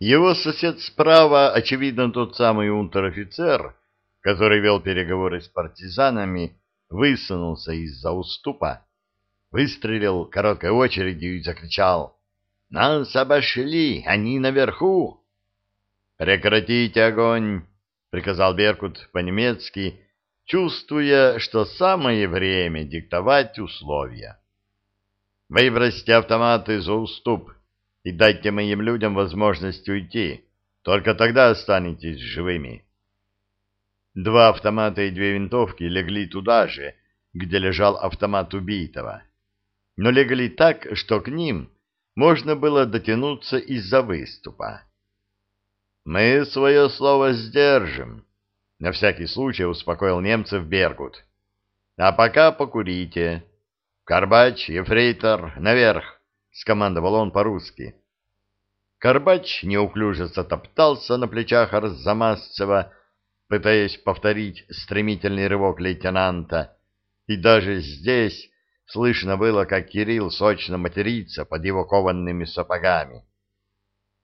Его сосед справа, очевидно, тот самый унтер-офицер, который вел переговоры с партизанами, высунулся из-за уступа, выстрелил короткой очередью и закричал «Нас обошли! Они наверху!» «Прекратите огонь!» — приказал Беркут по-немецки, чувствуя, что самое время диктовать условия. «Выбросьте автоматы за уступ и дайте моим людям возможность уйти. Только тогда останетесь живыми». Два автомата и две винтовки легли туда же, где лежал автомат убитого. Но легли так, что к ним можно было дотянуться из-за выступа. «Мы свое слово сдержим», — на всякий случай успокоил немцев Бергут. «А пока покурите. Карбач, ефрейтор, наверх!» — скомандовал он по-русски. Карбач неуклюже затоптался на плечах Арзамасцева, пытаясь повторить стремительный рывок лейтенанта, и даже здесь слышно было, как Кирилл сочно матерится под его кованными сапогами.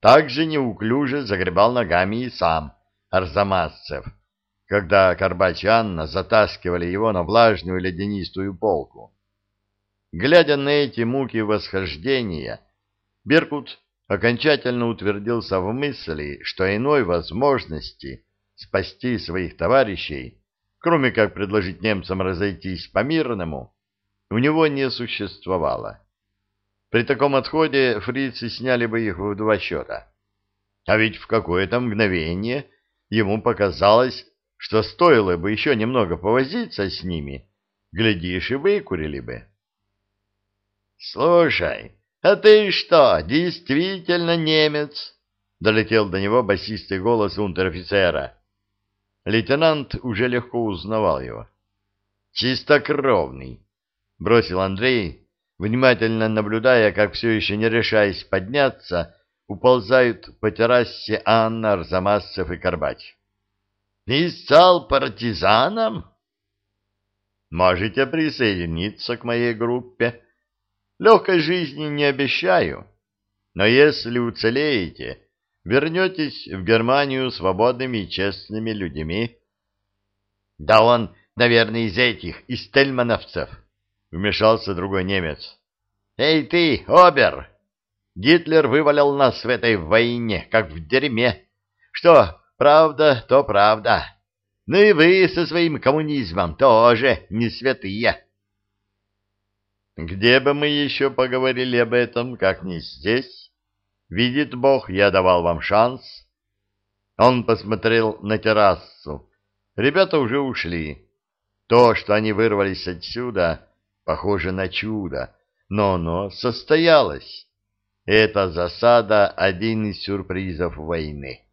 Также неуклюже загребал ногами и сам Арзамасцев, когда Карбач и Анна затаскивали его на влажную ледянистую полку. Глядя на эти муки восхождения, Беркут окончательно утвердился в мысли, что иной возможности спасти своих товарищей, кроме как предложить немцам разойтись по-мирному, у него не существовало. При таком отходе фрицы сняли бы их в два счета. А ведь в какое-то мгновение ему показалось, что стоило бы еще немного повозиться с ними, глядишь, и выкурили бы. — Слушай, а ты что, действительно немец? — долетел до него басистый голос унтер-офицера. Лейтенант уже легко узнавал его. — Чистокровный, — бросил Андрей, внимательно наблюдая, как все еще не решаясь подняться, уползают по террасе Анна, Арзамасцев и Карбач. «И стал партизаном?» «Можете присоединиться к моей группе. Легкой жизни не обещаю, но если уцелеете, вернетесь в Германию свободными и честными людьми». «Да он, наверное, из этих, из тельмановцев», — вмешался другой немец. «Эй ты, Обер! Гитлер вывалил нас в этой войне, как в дерьме. Что, правда, то правда. Ну и вы со своим коммунизмом тоже не святые». «Где бы мы еще поговорили об этом, как не здесь? Видит Бог, я давал вам шанс». Он посмотрел на террасу. Ребята уже ушли. То, что они вырвались отсюда похоже на чудо, но оно состоялось. Эта засада — один из сюрпризов войны.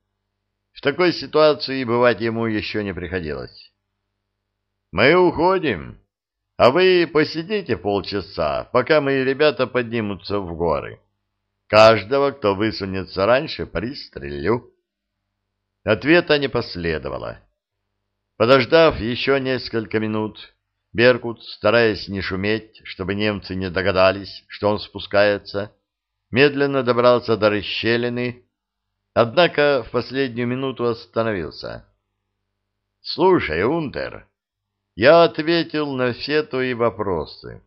В такой ситуации бывать ему еще не приходилось. «Мы уходим, а вы посидите полчаса, пока мои ребята поднимутся в горы. Каждого, кто высунется раньше, пристрелю». Ответа не последовало. Подождав еще несколько минут, Беркут, стараясь не шуметь, чтобы немцы не догадались, что он спускается, медленно добрался до расщелины, однако в последнюю минуту остановился. — Слушай, Унтер, я ответил на все твои вопросы.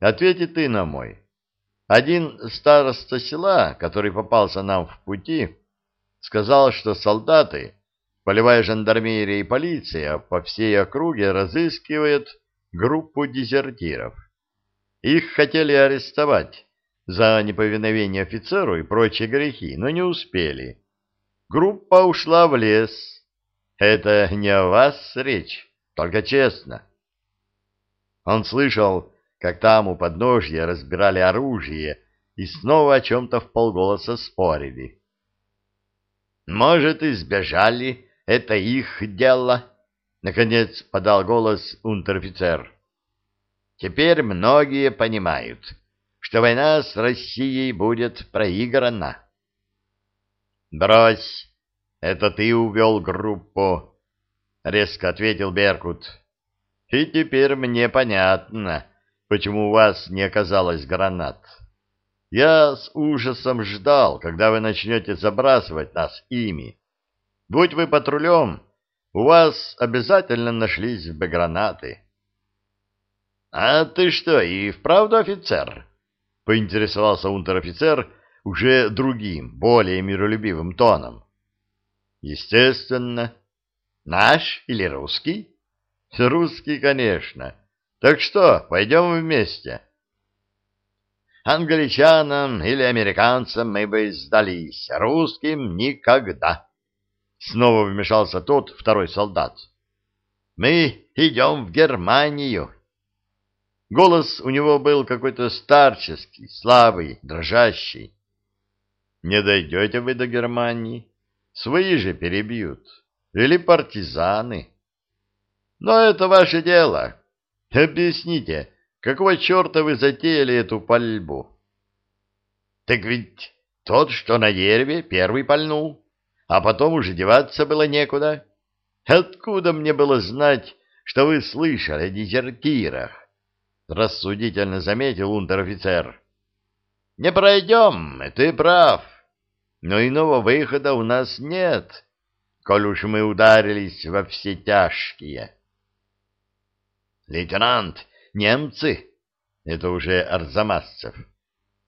Ответи ты на мой. Один староста села, который попался нам в пути, сказал, что солдаты, полевая жандармерия и полиция по всей округе разыскивают группу дезертиров. Их хотели арестовать за неповиновение офицеру и прочие грехи, но не успели. Группа ушла в лес. Это не о вас речь, только честно. Он слышал, как там у подножья разбирали оружие и снова о чем-то в полголоса спорили. «Может, и сбежали, это их дело», Наконец подал голос унтер-офицер. Теперь многие понимают, что война с Россией будет проиграна. Брось, это ты увел группу, резко ответил Беркут. И теперь мне понятно, почему у вас не оказалось гранат. я с ужасом ждал, когда вы начнете забрасывать нас ими. Будь вы патрулем, у вас обязательно нашлись бы гранаты. — А ты что, и вправду офицер? — поинтересовался унтер-офицер уже другим, более миролюбивым тоном. — Естественно. Наш или русский? — Русский, конечно. Так что, пойдем вместе? — Англичанам или американцам мы бы сдались, русским никогда. Снова вмешался тот, второй солдат. «Мы идем в Германию!» Голос у него был какой-то старческий, слабый, дрожащий. «Не дойдете вы до Германии, свои же перебьют. Или партизаны. Но это ваше дело. Объясните, какого черта вы затеяли эту пальбу?» «Так ведь тот, что на дереве, первый пальнул» а потом уже деваться было некуда. Откуда мне было знать, что вы слышали о дезертирах? Рассудительно заметил унтер-офицер. Не пройдем, ты прав. Но иного выхода у нас нет, коль уж мы ударились во все тяжкие. Лейтенант, немцы! Это уже Арзамасцев.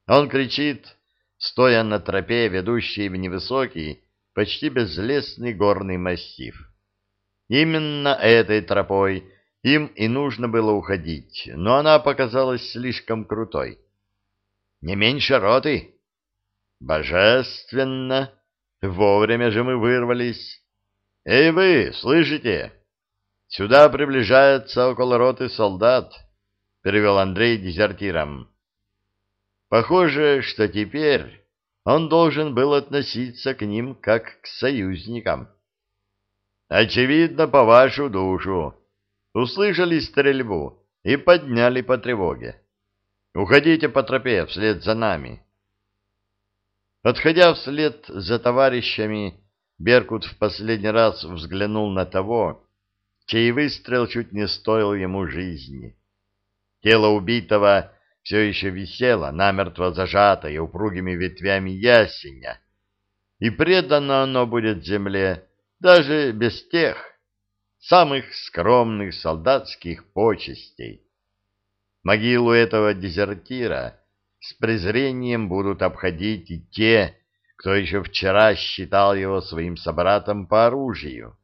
Он кричит, стоя на тропе, ведущей в невысокий, почти безлесный горный массив. Именно этой тропой им и нужно было уходить, но она показалась слишком крутой. Не меньше роты. Божественно! Вовремя же мы вырвались. Эй вы, слышите? Сюда приближается около роты солдат, перевел Андрей дезертиром. Похоже, что теперь он должен был относиться к ним как к союзникам. Очевидно, по вашу душу. Услышали стрельбу и подняли по тревоге. Уходите по тропе вслед за нами. Отходя вслед за товарищами, Беркут в последний раз взглянул на того, чей выстрел чуть не стоил ему жизни. Тело убитого все еще висела, намертво зажатая упругими ветвями ясеня, и предано оно будет земле даже без тех самых скромных солдатских почестей. Могилу этого дезертира с презрением будут обходить и те, кто еще вчера считал его своим собратом по оружию,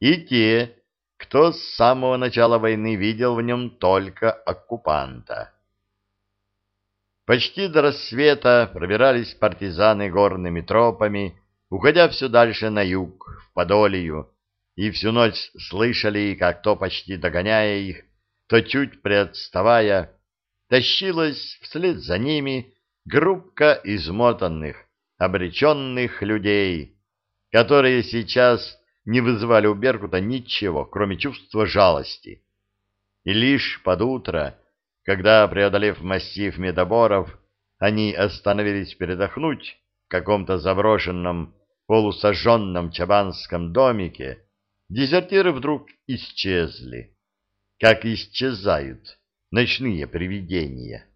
и те, кто с самого начала войны видел в нем только оккупанта. Почти до рассвета пробирались партизаны горными тропами, уходя все дальше на юг, в Подолию, и всю ночь слышали, как то почти догоняя их, то чуть приотставая, тащилась вслед за ними группка измотанных, обреченных людей, которые сейчас не вызывали у Беркута ничего, кроме чувства жалости. И лишь под утро когда, преодолев массив медоборов, они остановились передохнуть в каком-то заброшенном полусожженном чабанском домике, дезертиры вдруг исчезли, как исчезают ночные привидения.